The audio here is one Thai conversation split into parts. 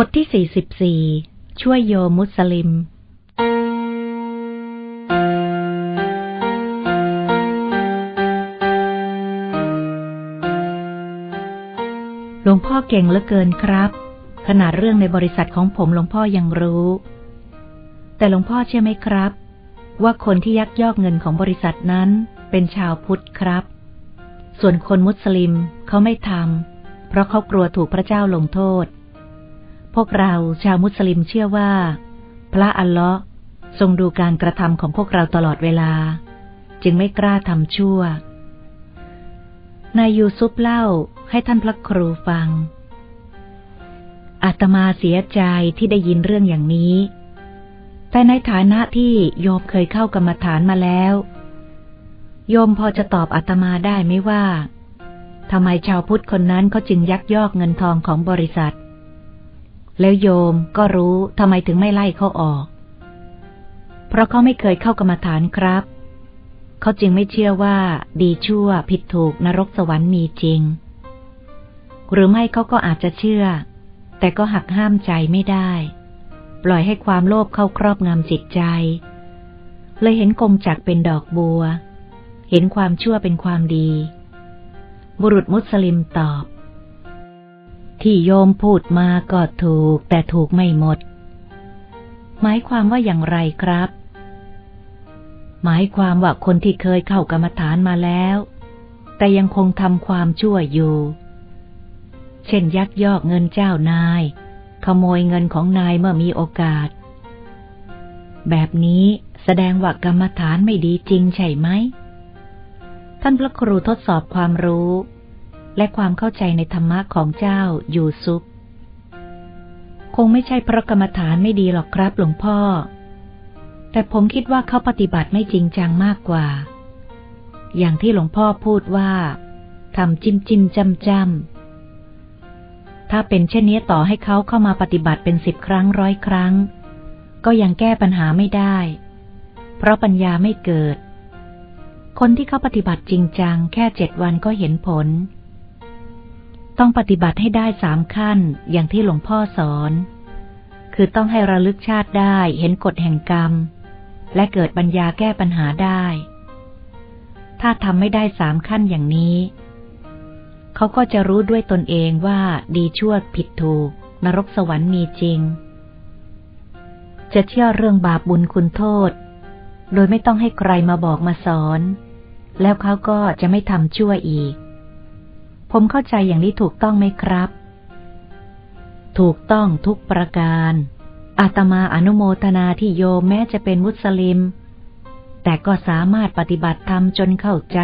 บทที่44ช่วยโยมุสลิม หลวงพ่อเก่งเหลือเกินครับ ขนาดเรื่องในบริษัทของผมหลวงพ่อยังรู้ แต่หลวงพ่อเชื่อไหมครับ ว่าคนที่ยักยอกเงินของบริษัทนั้นเป็นชาวพุทธครับ ส่วนคนมุสลิมเขาไม่ทำเพราะเขากลัวถูกพระเจ้าลงโทษ พวกเราชาวมุสลิมเชื่อว่า พระอัลเลาะห์ทรงดูการกระทำของพวกเราตลอดเวลา จึงไม่กล้าทำชั่วนายยูซุปเล่าให้ท่านพระครูฟัง อาตมาเสียใจที่ได้ยินเรื่องอย่างนี้ แต่ในฐานะที่โยมเคยเข้ากรรมฐานมาแล้ว โยมพอจะตอบอาตมาได้ไหมว่าทำไมชาวพุทธคนนั้นเขาจึงยักยอกเงินทองของบริษัท แล้วโยมก็รู้ทำไมถึงไม่ไล่เขาออก เพราะเขาไม่เคยเข้ากรรมฐานครับ เขาจึงไม่เชื่อว่าดีชั่วผิดถูกนรกสวรรค์มีจริง หรือไม่เขาก็อาจจะเชื่อ แต่ก็หักห้ามใจไม่ได้ ปล่อยให้ความโลภเข้าครอบงำจิตใจ เลยเห็นกงจักเป็นดอกบัว เห็นความชั่วเป็นความดี บุรุษมุสลิมตอบ ที่โยมพูดมาก็ถูก แต่ถูกไม่หมด หมายความว่าอย่างไรครับ หมายความว่าคนที่เคยเข้ากรรมฐานมาแล้ว แต่ยังคงทำความชั่วอยู่ เช่นยักยอกเงินเจ้านาย ขโมยเงินของนายเมื่อมีโอกาส แบบนี้แสดงว่ากรรมฐานไม่ดีจริงใช่ไหม ท่านพระครูทดสอบความรู้ และความเข้าใจในธรรมะของเจ้ายูซุปคงไม่ใช่เพราะกรรมฐานไม่ดีหรอกครับหลวงพ่อ แต่ผมคิดว่าเขาปฏิบัติไม่จริงจังมากกว่า อย่างที่หลวงพ่อพูดว่าทำจิ้มจิ้มจำจำถ้าเป็นเช่นนี้ต่อให้เขาเข้ามาปฏิบัติเป็นสิบครั้งร้อยครั้ง ก็ยังแก้ปัญหาไม่ได้ เพราะปัญญาไม่เกิด คนที่เขาปฏิบัติจริงจัง แค่เจ็ดวันก็เห็นผล ต้องปฏิบัติให้ได้สามขั้นอย่างที่หลวงพ่อสอน คือต้องให้ระลึกชาติได้เห็นกฎแห่งกรรม และเกิดปัญญาแก้ปัญหาได้ ถ้าทำไม่ได้สามขั้นอย่างนี้ เขาก็จะรู้ด้วยตนเองว่าดีชั่วผิดถูก นรกสวรรค์มีจริง จะเชื่อเรื่องบาปบุญคุณโทษ โดยไม่ต้องให้ใครมาบอกมาสอน แล้วเขาก็จะไม่ทำชั่วอีก ผมเข้าใจอย่างนี้ถูกต้องไหมครับ ถูกต้องทุกประการ อาตมาอนุโมทนาที่โยมแม้จะเป็นมุสลิม แต่ก็สามารถปฏิบัติธรรมจนเข้าใจ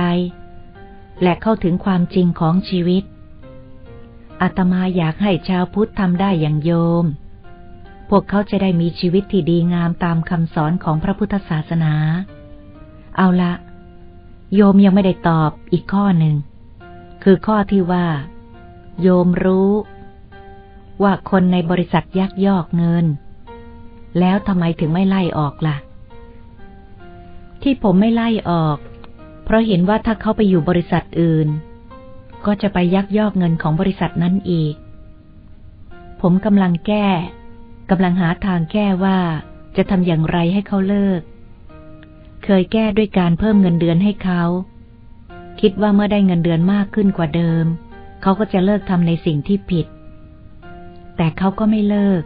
และเข้าถึงความจริงของชีวิต อาตมาอยากให้ชาวพุทธทำได้อย่างโยม พวกเขาจะได้มีชีวิตที่ดีงามตามคำสอนของพระพุทธศาสนา เอาละโยมยังไม่ได้ตอบอีกข้อหนึ่ง คือข้อที่ว่า โยมรู้ ว่าคนในบริษัทยักยอกเงิน แล้วทำไมถึงไม่ไล่ออกล่ะ ที่ผมไม่ไล่ออก เพราะเห็นว่าถ้าเขาไปอยู่บริษัทอื่น ก็จะไปยักยอกเงินของบริษัทนั้นอีก ผมกำลังแก้กำลังหาทางแก้ว่าจะทำอย่างไรให้เขาเลิก เคยแก้ด้วยการเพิ่มเงินเดือนให้เขา คิดว่าเมื่อได้เงินเดือนมากขึ้นกว่าเดิม เขาก็จะเลิกทำในสิ่งที่ผิด แต่เขาก็ไม่เลิก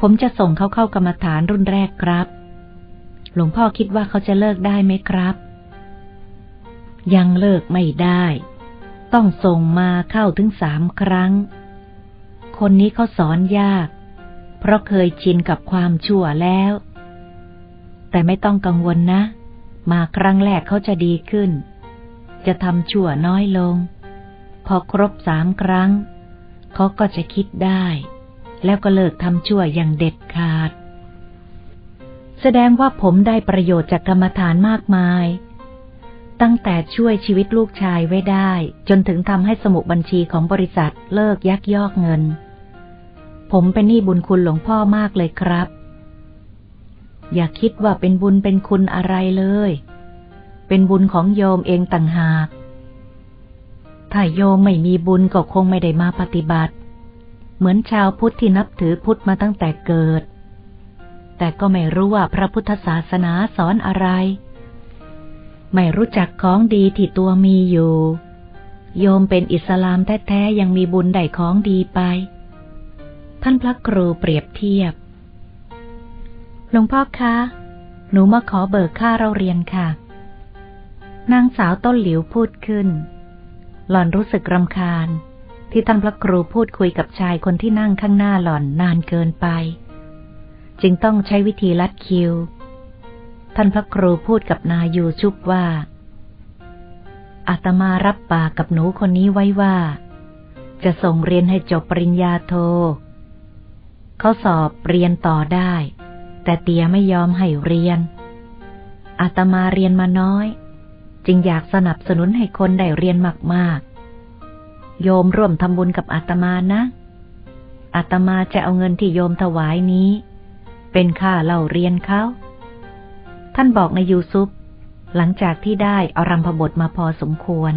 ผมจะส่งเขาเข้ากรรมฐานรุ่นแรกครับ หลวงพ่อคิดว่าเขาจะเลิกได้ไหมครับ ยังเลิกไม่ได้ ต้องส่งมาเข้าถึงสามครั้ง คนนี้เขาสอนยาก เพราะเคยชินกับความชั่วแล้ว แต่ไม่ต้องกังวลนะ มาครั้งแรกเขาจะดีขึ้น จะทำชั่วน้อยลง พอครบสามครั้ง เขาก็จะคิดได้ แล้วก็เลิกทำชั่วอย่างเด็ดขาด แสดงว่าผมได้ประโยชน์จากกรรมฐานมากมาย ตั้งแต่ช่วยชีวิตลูกชายไว้ได้ จนถึงทำให้สมุดบัญชีของบริษัทเลิกยักยอกเงิน ผมเป็นหนี้บุญคุณหลวงพ่อมากเลยครับ อย่าคิดว่าเป็นบุญเป็นคุณอะไรเลย เป็นบุญของโยมเองต่างหาก ถ้าโยมไม่มีบุญก็คงไม่ได้มาปฏิบัติ เหมือนชาวพุทธที่นับถือพุทธมาตั้งแต่เกิด แต่ก็ไม่รู้ว่าพระพุทธศาสนาสอนอะไร ไม่รู้จักของดีที่ตัวมีอยู่ โยมเป็นอิสลามแท้ๆยังมีบุญได้ของดีไป ท่านพระครูเปรียบเทียบหลวงพ่อคะ หนูมาขอเบิกค่าเราเรียนค่ะ นางสาวต้นหลิวพูดขึ้น หล่อนรู้สึกรำคาญ ที่ท่านพระครูพูดคุยกับชายคนที่นั่งข้างหน้าหล่อนนานเกินไป จึงต้องใช้วิธีลัดคิว ท่านพระครูพูดกับนายูชุบว่าอาตมารับปากกับหนูคนนี้ไว้ว่า จะส่งเรียนให้จบปริญญาโท เขาสอบเรียนต่อได้ แต่เตียไม่ยอมให้เรียนอาตมาเรียนมาน้อย จึงอยากสนับสนุนให้คนได้เรียนมากๆ โยมร่วมทำบุญกับอาตมานะ อาตมาจะเอาเงินที่โยมถวายนี้ เป็นค่าเล่าเรียนเขา ท่านบอกในยูซุปหลังจากที่ได้อารัมพบทมาพอสมควร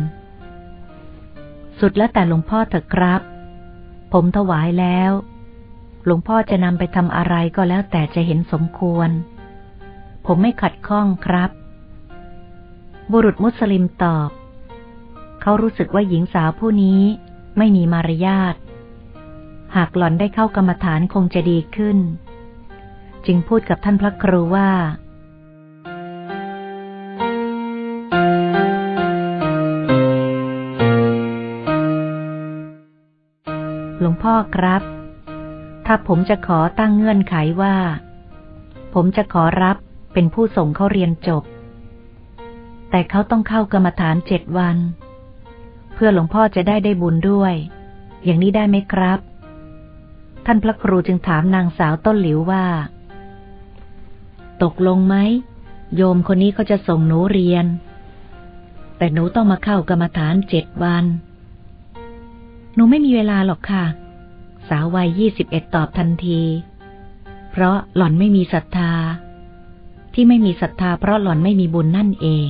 สุดแล้วแต่หลวงพ่อเถอะครับ ผมถวายแล้ว หลวงพ่อจะนำไปทำอะไรก็แล้วแต่จะเห็นสมควร ผมไม่ขัดข้องครับ บุรุษมุสลิมตอบ เขารู้สึกว่าหญิงสาวผู้นี้ไม่มีมารยาท หากหล่อนได้เข้ากรรมฐานคงจะดีขึ้น จึงพูดกับท่านพระครูว่าหลวงพ่อครับ ถ้าผมจะขอตั้งเงื่อนไขว่า ผมจะขอรับเป็นผู้ส่งเขาเรียนจบ แต่เขาต้องเข้ากรรมฐานเจ็ดวัน เพื่อหลวงพ่อจะได้ได้บุญด้วย อย่างนี้ได้ไหมครับ ท่านพระครูจึงถามนางสาวต้นหลิวว่า ตกลงไหม โยมคนนี้เขาจะส่งหนูเรียน แต่หนูต้องมาเข้ากรรมฐานเจ็ดวัน หนูไม่มีเวลาหรอกค่ะ สาววัยยี่สิบเอ็ดตอบทันที เพราะหล่อนไม่มีศรัทธาที่ไม่มีศรัทธาเพราะหล่อนไม่มีบุญนั่นเอง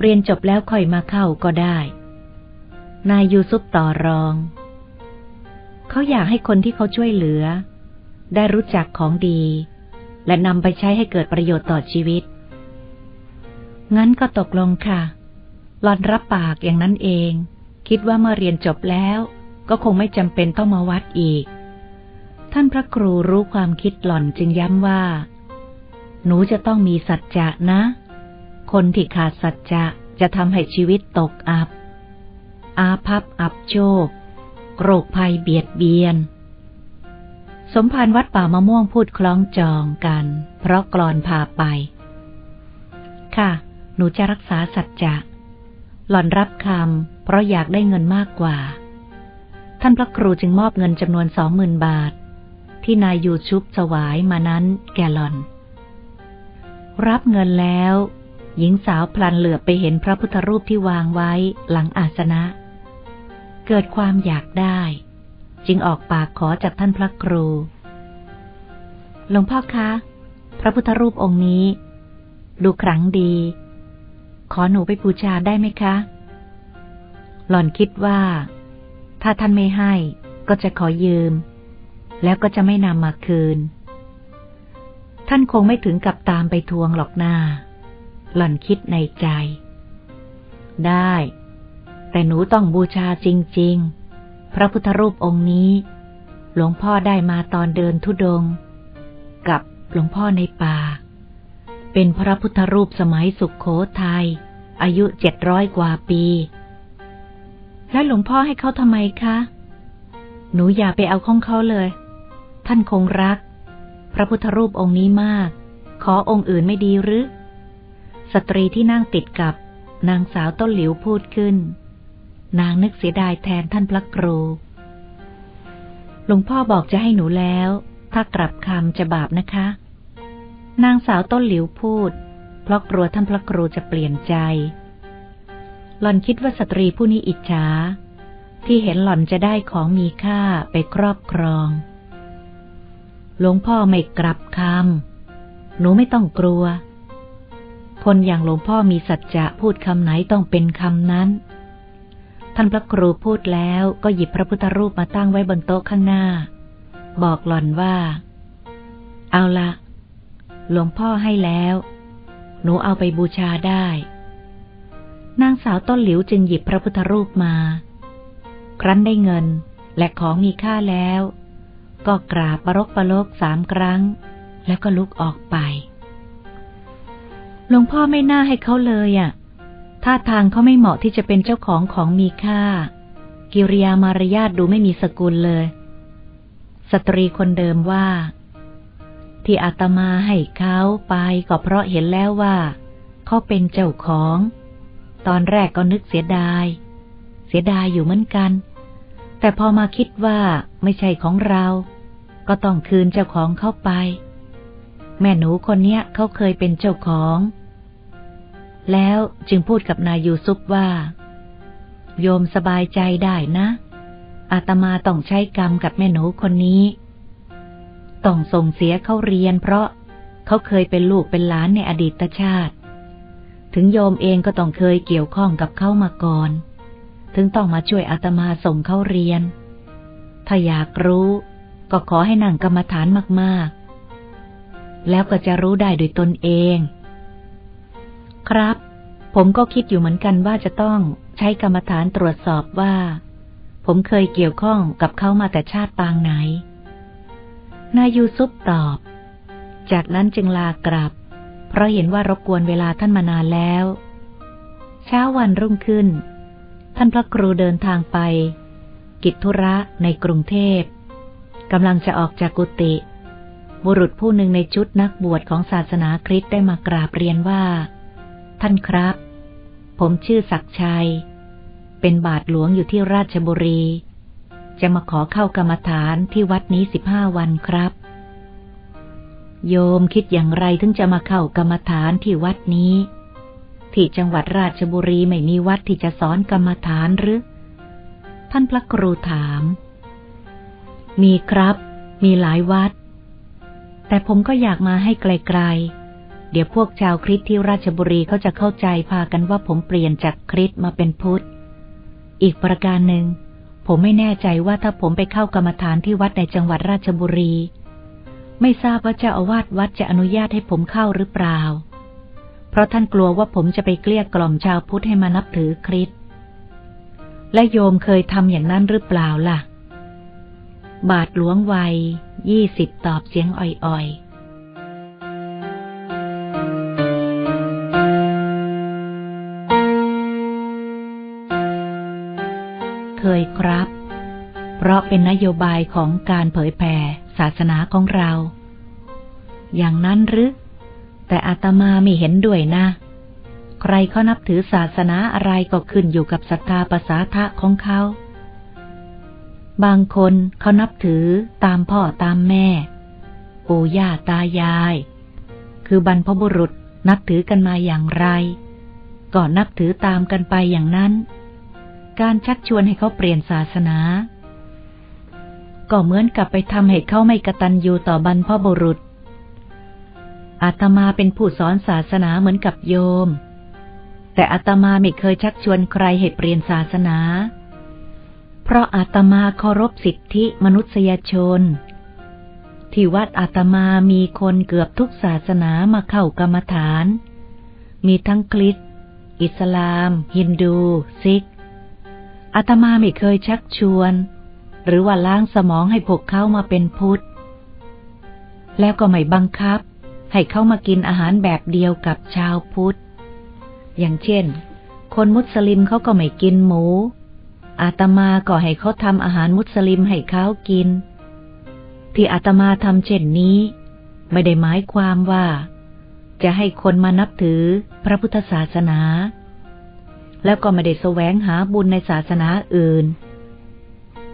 เรียนจบแล้วค่อยมาเข้าก็ได้ นายยูซุปต่อรอง เขาอยากให้คนที่เขาช่วยเหลือ ได้รู้จักของดี และนำไปใช้ให้เกิดประโยชน์ต่อชีวิต งั้นก็ตกลงค่ะหลอนรับปากอย่างนั้นเอง คิดว่าเมื่อเรียนจบแล้วก็คงไม่จำเป็นต้องมาวัดอีก ท่านพระครูรู้ความคิดหล่อนจึงย้ำว่า หนูจะต้องมีสัจจะนะ คนที่ขาดสัจจะจะทำให้ชีวิตตกอับ อาภัพอับโชค โรคภัยเบียดเบียน สมภารวัดป่ามะม่วงพูดคล้องจองกัน เพราะกรอนพาไป ค่ะ หนูจะรักษาสัจจะหล่อนรับคำเพราะอยากได้เงินมากกว่า ท่านพระครูจึงมอบเงินจำนวนสองหมื่นบาท ที่นายยูชุบสวายมานั้นแก่หล่อน รับเงินแล้ว หญิงสาวพลันเหลือไปเห็นพระพุทธรูปที่วางไว้หลังอาสนะ เกิดความอยากได้ จึงออกปากขอจากท่านพระครู หลวงพ่อคะ พระพุทธรูปองค์นี้ ดูครั้งดี ขอหนูไปบูชาได้ไหมคะ หล่อนคิดว่า ถ้าท่านไม่ให้ก็จะขอยืม แล้วก็จะไม่นำมาคืน ท่านคงไม่ถึงกับตามไปทวงหรอกหน้า หล่อนคิดในใจ ได้ แต่หนูต้องบูชาจริง ๆ พระพุทธรูปองค์นี้ หลวงพ่อได้มาตอนเดินทุดง กับหลวงพ่อในป่า เป็นพระพุทธรูปสมัยสุขโขทยัยอายุเจ็ดร้อยกว่าปี แล้วหลวงพ่อให้เขาทำไมคะ หนูอย่าไปเอาของเขาเลย ท่านคงรัก พระพุทธรูปองค์นี้มาก ขอองค์อื่นไม่ดีหรือ สตรีที่นั่งติดกับนางสาวต้นหลิวพูดขึ้น นางนึกเสียดายแทนท่านพระครูหลวงพ่อบอกจะให้หนูแล้ว ถ้ากลับคำจะบาปนะคะ นางสาวต้นหลิวพูด เพราะกลัวท่านพระครูจะเปลี่ยนใจ หล่อนคิดว่าสตรีผู้นี้อิจฉาที่เห็นหล่อนจะได้ของมีค่าไปครอบครอง หลวงพ่อไม่กลับคำหนูไม่ต้องกลัว คนอย่างหลวงพ่อมีสัจจะพูดคำไหนต้องเป็นคำนั้น ท่านพระครูพูดแล้วก็หยิบพระพุทธรูปมาตั้งไว้บนโต๊ะข้างหน้า บอกหล่อนว่า เอาละหลวงพ่อให้แล้ว หนูเอาไปบูชาได้ นางสาวต้นหลิวจึงหยิบพระพุทธรูปมา ครั้นได้เงินและของมีค่าแล้ว ก็กราบปรกปรกสามครั้ง แล้วก็ลุกออกไป หลวงพ่อไม่น่าให้เขาเลยอะ่ะ ท่าทางเขาไม่เหมาะที่จะเป็นเจ้าของของมีค่า กิริยามารยาทดูไม่มีสกุลเลย สตรีคนเดิมว่า ที่อาตมาให้เขาไปก็เพราะเห็นแล้วว่าเขาเป็นเจ้าของ ตอนแรกก็นึกเสียดาย เสียดายอยู่เหมือนกัน แต่พอมาคิดว่าไม่ใช่ของเรา ก็ต้องคืนเจ้าของเข้าไป แม่หนูคนเนี้ยเขาเคยเป็นเจ้าของ แล้วจึงพูดกับนายยูซุปว่า โยมสบายใจได้นะอาตมาต้องใช้กรรมกับแม่หนูคนนี้ ต้องส่งเสียเขาเรียน เพราะเขาเคยเป็นลูกเป็นหลานในอดีตชาติ ถึงโยมเองก็ต้องเคยเกี่ยวข้องกับเขามาก่อน ถึงต้องมาช่วยอาตมาส่งเขาเรียน ถ้าอยากรู้ ก็ขอให้นั่งกรรมฐานมากๆ แล้วก็จะรู้ได้โดยตนเอง ครับ ผมก็คิดอยู่เหมือนกันว่าจะต้องใช้กรรมฐานตรวจสอบว่า ผมเคยเกี่ยวข้องกับเขามาแต่ชาติปางไหน นายยูซุปตอบ จากนั้นจึงลากลับ เพราะเห็นว่ารบกวนเวลาท่านมานานแล้ว เช้าวันรุ่งขึ้น ท่านพระครูเดินทางไป กิจธุระในกรุงเทพกำลังจะออกจากกุฏิ บุรุษผู้หนึ่งในชุดนักบวชของศาสนาคริสต์ได้มากราบเรียนว่า ท่านครับ ผมชื่อศักชัย เป็นบาทหลวงอยู่ที่ราชบุรี จะมาขอเข้ากรรมฐานที่วัดนี้สิบห้าวันครับ โยมคิดอย่างไรถึงจะมาเข้ากรรมฐานที่วัดนี้ ที่จังหวัดราชบุรีไม่มีวัดที่จะสอนกรรมฐานหรือ ท่านพระครูถาม มีครับ มีหลายวัด แต่ผมก็อยากมาให้ไกลๆ เดี๋ยวพวกชาวคริสที่ราชบุรีเขาจะเข้าใจพากันว่าผมเปลี่ยนจากคริสมาเป็นพุทธ อีกประการหนึ่ง ผมไม่แน่ใจว่าถ้าผมไปเข้ากรรมฐานที่วัดในจังหวัดราชบุรี ไม่ทราบว่าเจ้าอาวาสวัดจะอนุญาตให้ผมเข้าหรือเปล่า เพราะท่านกลัวว่าผมจะไปเกลี้ยกล่อมชาวพุทธให้มานับถือคริสและโยมเคยทำอย่างนั้นหรือเปล่าล่ะ บาทหลวงวัย ยี่สิบตอบเสียงอ่อยๆเคยครับ เพราะเป็นนโยบายของการเผยแผ่ศาสนาของเรา อย่างนั้นหรือ แต่อาตมาไม่เห็นด้วยนะ ใครเขานับถือศาสนาอะไรก็ขึ้นอยู่กับศรัทธาภาษาทะของเขา บางคนเขานับถือตามพ่อตามแม่ ปู่ย่าตายาย คือบรรพบุรุษนับถือกันมาอย่างไรก็นับถือตามกันไปอย่างนั้น การชักชวนให้เขาเปลี่ยนศาสนา ก็เหมือนกับไปทำให้เขาไม่กระตันยูต่อบรรพบุรุษ อาตมาเป็นผู้สอนศาสนาเหมือนกับโยม แต่อาตมาไม่เคยชักชวนใครให้เปลี่ยนศาสนา เพราะอาตมาเคารพสิทธิมนุษยชน ที่วัดอาตมามีคนเกือบทุกศาสนามาเข้ากรรมฐาน มีทั้งคริสต์อิสลาม ฮินดู ซิกอาตมาไม่เคยชักชวน หรือว่าล้างสมองให้พวกเขามาเป็นพุทธ แล้วก็ไม่บังคับ ให้เขามากินอาหารแบบเดียวกับชาวพุทธ อย่างเช่น คนมุสลิมเขาก็ไม่กินหมู อาตมาก็ให้เขาทำอาหารมุสลิมให้เขากิน ที่อาตมาทำเช่นนี้ ไม่ได้หมายความว่า จะให้คนมานับถือพระพุทธศาสนา แล้วก็ไม่ได้แสวงหาบุญในศาสนาอื่น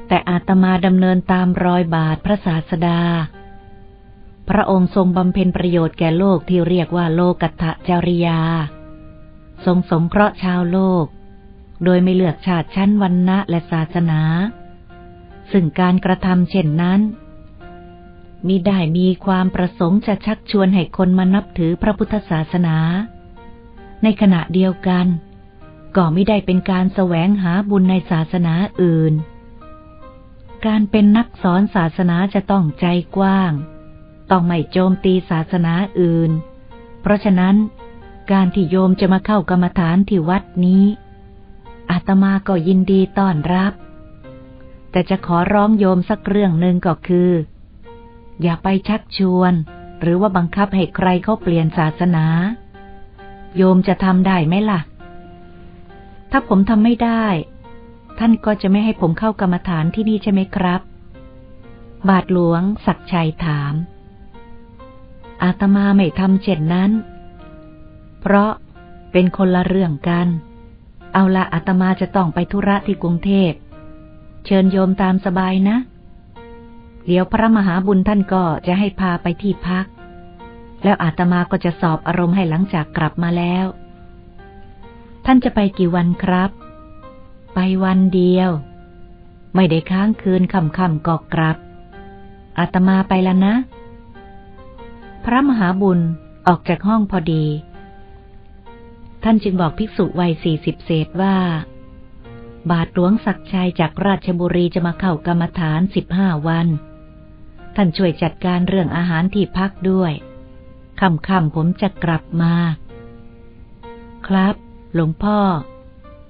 แต่อาตมาดำเนินตามรอยบาทพระศาสดา พระองค์ทรงบำเพ็ญประโยชน์แก่โลกที่เรียกว่าโลกัตถจริยา ทรงสงเคราะห์ชาวโลก โดยไม่เลือกชาติชั้นวรรณะและศาสนา ซึ่งการกระทำเช่นนั้นมิได้มีความประสงค์จะชักชวนให้คนมานับถือพระพุทธศาสนา ในขณะเดียวกัน ก็ไม่ได้เป็นการแสวงหาบุญในศาสนาอื่น การเป็นนักสอนศาสนาจะต้องใจกว้าง ต้องไม่โจมตีศาสนาอื่น เพราะฉะนั้น การที่โยมจะมาเข้ากรรมฐานที่วัดนี้ อาตมาก็ยินดีต้อนรับ แต่จะขอร้องโยมสักเรื่องหนึ่งก็คือ อย่าไปชักชวน หรือว่าบังคับให้ใครเขาเปลี่ยนศาสนา โยมจะทำได้ไหมล่ะ ถ้าผมทำไม่ได้ ท่านก็จะไม่ให้ผมเข้ากรรมฐานที่นี่ใช่ไหมครับ บาทหลวงศักชัยถาม อาตมาไม่ทำเช่นนั้น เพราะเป็นคนละเรื่องกัน เอาละอาตมาจะต้องไปธุระที่กรุงเทพ เชิญโยมตามสบายนะ เดี๋ยวพระมหาบุญท่านก็จะให้พาไปที่พัก แล้วอาตมาก็จะสอบอารมณ์ให้หลังจากกลับมาแล้ว ท่านจะไปกี่วันครับ ไปวันเดียว ไม่ได้ค้างคืนค่ำๆกอกกลับ อาตมาไปแล้วนะ พระมหาบุญออกจากห้องพอดี ท่านจึงบอกภิกษุวัยสี่สิบเศษว่า บาทหลวงศักชัยจากราชบุรีจะมาเข้ากรรมฐานสิบห้าวัน ท่านช่วยจัดการเรื่องอาหารที่พักด้วยค่ำๆผมจะกลับมา ครับ หลวงพ่อ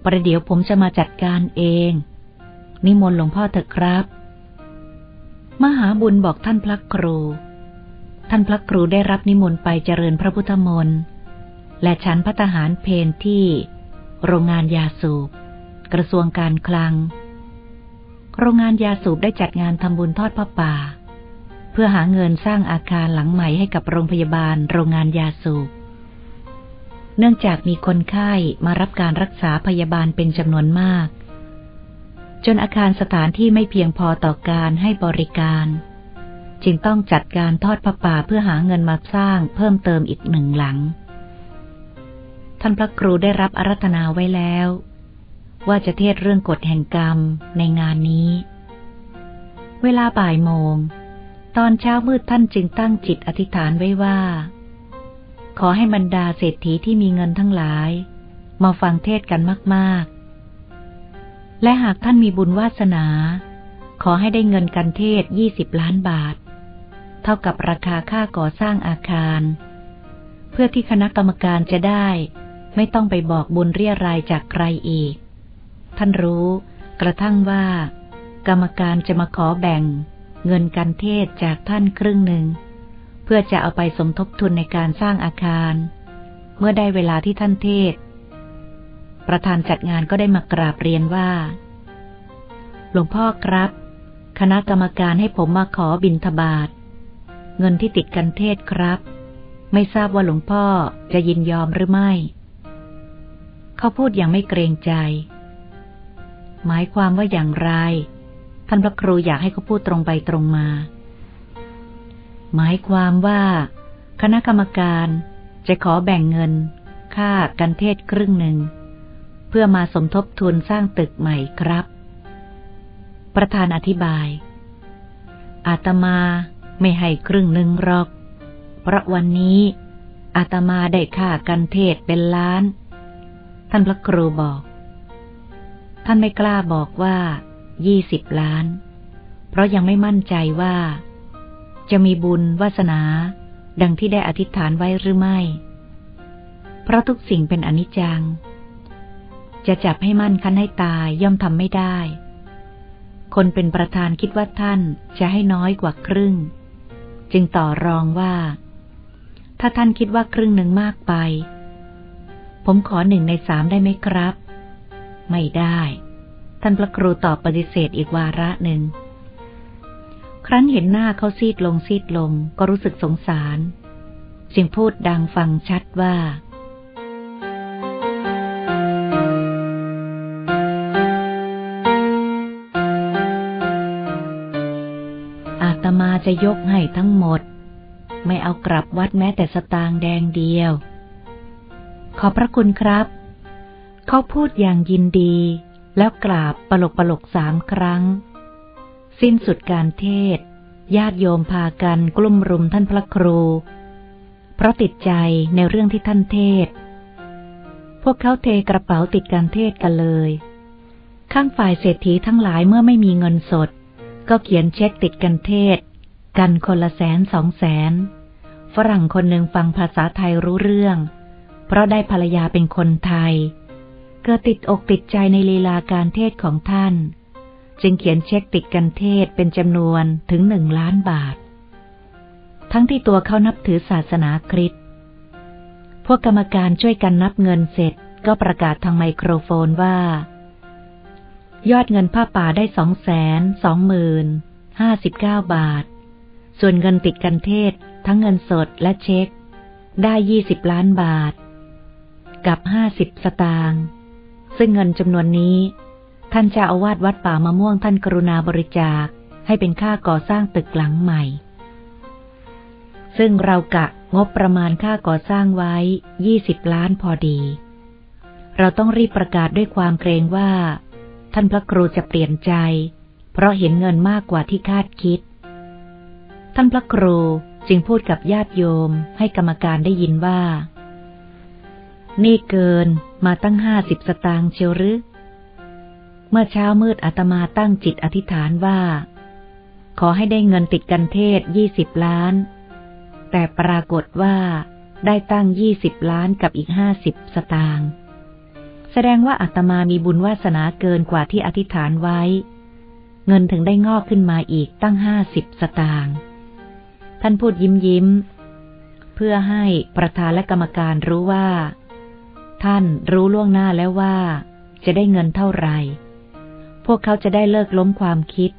ประเดี๋ยวผมจะมาจัดการเอง นิมนต์หลวงพ่อเถอะครับ มหาบุญบอกท่านพระครู ท่านพระครูได้รับนิมนต์ไปเจริญพระพุทธมนต์ และฉันพัฒหารเพนที่โรงงานยาสูบ กระทรวงการคลัง โรงงานยาสูบได้จัดงานทำบุญทอดพระป่า เพื่อหาเงินสร้างอาคารหลังใหม่ให้กับโรงพยาบาลโรงงานยาสูบ เนื่องจากมีคนไข้มารับการรักษาพยาบาลเป็นจำนวนมาก จนอาคารสถานที่ไม่เพียงพอต่อการให้บริการ จึงต้องจัดการทอดพระป่าเพื่อหาเงินมาสร้างเพิ่มเติมอีกหนึ่งหลัง ท่านพระครูได้รับอารัธนาไว้แล้ว ว่าจะเทศเรื่องกฎแห่งกรรมในงานนี้ เวลาบ่ายโมง ตอนเช้ามืดท่านจึงตั้งจิตอธิษฐานไว้ว่า ขอให้บรรดาเศรษฐีที่มีเงินทั้งหลาย มาฟังเทศกันมากๆ และหากท่านมีบุญวาสนา ขอให้ได้เงินกันเทศยี่สิบล้านบาท เท่ากับราคาค่าก่อสร้างอาคารเพื่อที่คณะกรรมการจะได้ ไม่ต้องไปบอกบุญเรียรายจากใครอีก ท่านรู้ กระทั่งว่า กรรมการจะมาขอแบ่ง เงินกันเทศจากท่านครึ่งหนึ่ง เพื่อจะเอาไปสมทบทุนในการสร้างอาคาร เมื่อได้เวลาที่ท่านเทศ ประธานจัดงานก็ได้มากราบเรียนว่า หลวงพ่อครับ คณะกรรมการให้ผมมาขอบินทบาท เงินที่ติดกันเทศครับ ไม่ทราบว่าหลวงพ่อจะยินยอมหรือไม่ เขาพูดอย่างไม่เกรงใจ หมายความว่าอย่างไร ท่านพระครูอยากให้เขาพูดตรงไปตรงมา หมายความว่า คณะกรรมการจะขอแบ่งเงิน ค่ากันเทศครึ่งหนึ่ง เพื่อมาสมทบทุนสร้างตึกใหม่ครับ ประธานอธิบาย อาตมาไม่ให้ครึ่งหนึ่งหรอก เพราะวันนี้อาตมาได้ค่ากันเทศเป็นล้าน ท่านพระครูบอก ท่านไม่กล้าบอกว่ายี่สิบล้าน เพราะยังไม่มั่นใจว่า จะมีบุญวาสนา ดังที่ได้อธิษฐานไว้หรือไม่ เพราะทุกสิ่งเป็นอนิจจัง จะจับให้มั่นคันให้ตายย่อมทำไม่ได้ คนเป็นประธานคิดว่าท่านจะให้น้อยกว่าครึ่ง จึงต่อรองว่า ถ้าท่านคิดว่าครึ่งหนึ่งมากไป ผมขอหนึ่งในสามได้ไหมครับ ไม่ได้ ท่านพระครูตอบปฏิเสธอีกวาระหนึ่ง ครั้นเห็นหน้าเขาซีดลงซีดลงก็รู้สึกสงสารสียงพูดดังฟังชัดว่า อาตมาจะยกให้ทั้งหมด ไม่เอากลับวัดแม้แต่สตางค์แดงเดียว ขอบพระคุณครับ เขาพูดอย่างยินดี แล้วกราบปลกปลกสามครั้ง สิ้นสุดการเทศ ญาติโยมพากันกลุ่มรุมท่านพระครู เพราะติดใจในเรื่องที่ท่านเทศ พวกเขาเทกระเป๋าติดกันเทศกันเลย ข้างฝ่ายเศรษฐีทั้งหลายเมื่อไม่มีเงินสด ก็เขียนเช็คติดกันเทศ กันคนละแสนสองแสน ฝรั่งคนหนึ่งฟังภาษาไทยรู้เรื่อง เพราะได้ภรรยาเป็นคนไทย เกิดติดอกติดใจในลีลาการเทศของท่าน จึงเขียนเช็คติดกันเทศเป็นจำนวนถึงหนึ่งล้านบาท ทั้งที่ตัวเขานับถือศาสนาคริสต์ พวกกรรมการช่วยกันนับเงินเสร็จก็ประกาศทางไมโครโฟนว่า ยอดเงินผ้าป่าได้สองแสนสองหมื่นห้าสิบเก้าบาท ส่วนเงินติดกันเทศ ทั้งเงินสดและเช็ค ได้ยี่สิบล้านบาท กับห้าสิบสตางค์ซึ่งเงินจำนวนนี้ ท่านเจ้าอาวาสวัดป่ามะม่วงท่านกรุณาบริจาคให้เป็นค่าก่อสร้างตึกหลังใหม่ ซึ่งเรากะงบประมาณค่าก่อสร้างไว้ยี่สิบล้านพอดี เราต้องรีบประกาศด้วยความเกรงว่า ท่านพระครูจะเปลี่ยนใจ เพราะเห็นเงินมากกว่าที่คาดคิด ท่านพระครูจึงพูดกับญาติโยมให้กรรมการได้ยินว่า นี่เกินมาตั้งห้าสิบสตางค์เชียวหรือ เมื่อเช้ามืดอาตมาตั้งจิตอธิษฐานว่า ขอให้ได้เงินติดกันเทศยี่สิบล้าน แต่ปรากฏว่าได้ตั้งยี่สิบล้านกับอีกห้าสิบสตางค์แสดงว่าอาตมามีบุญวาสนาเกินกว่าที่อธิษฐานไว้ เงินถึงได้งอกขึ้นมาอีกตั้งห้าสิบสตางค์ท่านพูดยิ้มยิ้ม เพื่อให้ประธานและกรรมการรู้ว่า ท่านรู้ล่วงหน้าแล้วว่า จะได้เงินเท่าไหร่ พวกเขาจะได้เลิกล้มความคิด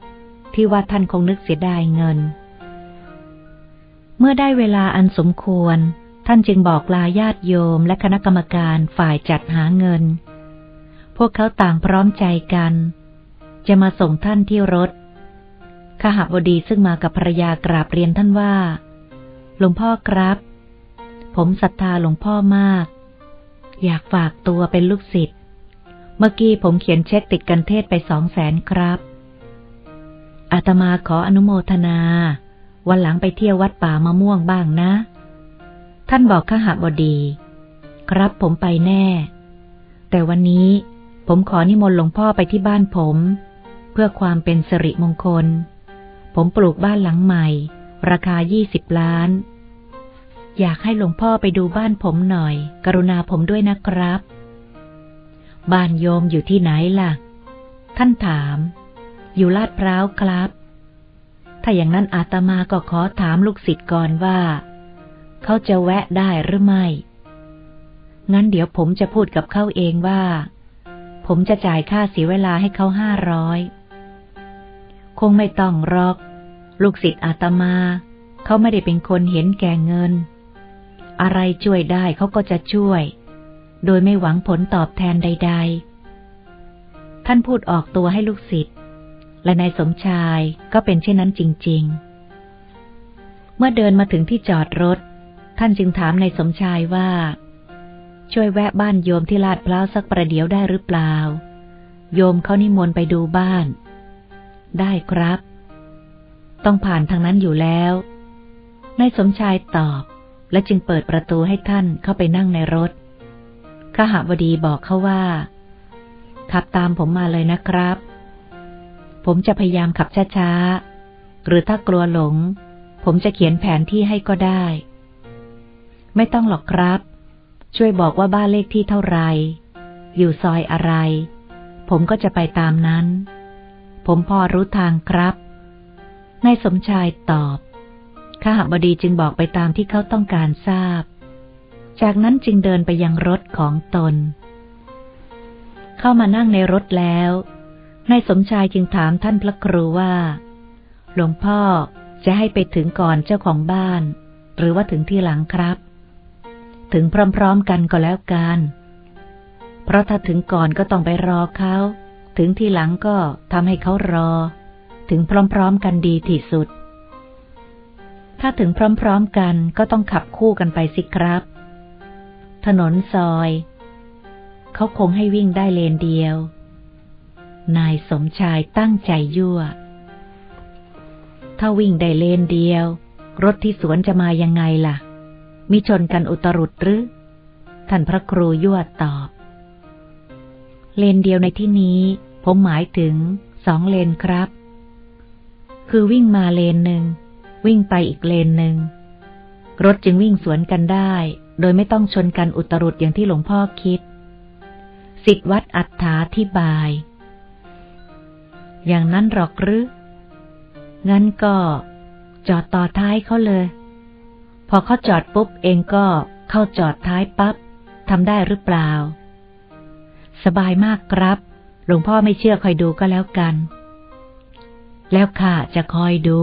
ที่ว่าท่านคงนึกเสียดายเงิน เมื่อได้เวลาอันสมควร ท่านจึงบอกลาญาติโยมและคณะกรรมการฝ่ายจัดหาเงิน พวกเขาต่างพร้อมใจกัน จะมาส่งท่านที่รถขหบดีซึ่งมากับภรรยากราบเรียนท่านว่า หลวงพ่อครับ ผมศรัทธาหลวงพ่อมาก อยากฝากตัวเป็นลูกศิษย์ เมื่อกี้ผมเขียนเช็คติดกันเทศไปสองแสนครับ อาตมาขออนุโมทนา วันหลังไปเที่ยววัดป่ามะม่วงบ้างนะ ท่านบอกข้าหบดี ครับผมไปแน่ แต่วันนี้ผมขอนิมนต์หลวงพ่อไปที่บ้านผม เพื่อความเป็นสิริมงคล ผมปลูกบ้านหลังใหม่ ราคายี่สิบล้าน อยากให้หลวงพ่อไปดูบ้านผมหน่อย กรุณาผมด้วยนะครับ บ้านโยมอยู่ที่ไหนล่ะ ท่านถาม อยู่ลาดพร้าวครับ ถ้าอย่างนั้นอาตมาก็ขอถามลูกศิษย์ก่อนว่า เขาจะแวะได้หรือไม่ งั้นเดี๋ยวผมจะพูดกับเขาเองว่า ผมจะจ่ายค่าเสียเวลาให้เขาห้าร้อยคงไม่ต้องรอก ลูกศิษย์อาตมาเขาไม่ได้เป็นคนเห็นแก่เงิน อะไรช่วยได้เขาก็จะช่วย โดยไม่หวังผลตอบแทนใด ๆ ท่านพูดออกตัวให้ลูกศิษย์และนายสมชายก็เป็นเช่นนั้นจริง ๆ เมื่อเดินมาถึงที่จอดรถ ท่านจึงถามนายสมชายว่า ช่วยแวะบ้านโยมที่ลาดพร้าวสักประเดี๋ยวได้หรือเปล่า โยมเขานิมนต์ไปดูบ้าน ได้ครับ ต้องผ่านทางนั้นอยู่แล้วนายสมชายตอบ และจึงเปิดประตูให้ท่านเข้าไปนั่งในรถขหบดีบอกเขาว่า ขับตามผมมาเลยนะครับ ผมจะพยายามขับช้าๆ หรือถ้ากลัวหลง ผมจะเขียนแผนที่ให้ก็ได้ ไม่ต้องหรอกครับ ช่วยบอกว่าบ้านเลขที่เท่าไร อยู่ซอยอะไร ผมก็จะไปตามนั้น ผมพอรู้ทางครับนายสมชายตอบ ข้าหบดีจึงบอกไปตามที่เขาต้องการทราบ จากนั้นจึงเดินไปยังรถของตน เข้ามานั่งในรถแล้วนายสมชายจึงถามท่านพระครูว่า หลวงพ่อจะให้ไปถึงก่อนเจ้าของบ้าน หรือว่าถึงที่หลังครับ ถึงพร้อมๆกันก็แล้วกัน เพราะถ้าถึงก่อนก็ต้องไปรอเขา ถึงที่หลังก็ทำให้เขารอ ถึงพร้อมๆกันดีที่สุด ถ้าถึงพร้อมๆกันก็ต้องขับคู่กันไปสิครับ ถนนซอย เขาคงให้วิ่งได้เลนเดียว นายสมชายตั้งใจยั่ว ถ้าวิ่งได้เลนเดียว รถที่สวนจะมายังไงล่ะ มิชนกันอุตรุดหรือ ท่านพระครูยั่วตอบ เลนเดียวในที่นี้ ผมหมายถึงสองเลนครับ คือวิ่งมาเลนหนึ่ง วิ่งไปอีกเลนหนึ่ง รถจึงวิ่งสวนกันได้ โดยไม่ต้องชนกันอุตรุดอย่างที่หลวงพ่อคิดสิทธวัดอัฏฐาที่บาย อย่างนั้นหรอกหรือ งั้นก็ จอดต่อท้ายเขาเลย พอเขาจอดปุ๊บเองก็เข้าจอดท้ายปับ๊บทำได้หรือเปล่า สบายมากครับ หลวงพ่อไม่เชื่อคอยดูก็แล้วกัน แล้วข้าจะคอยดู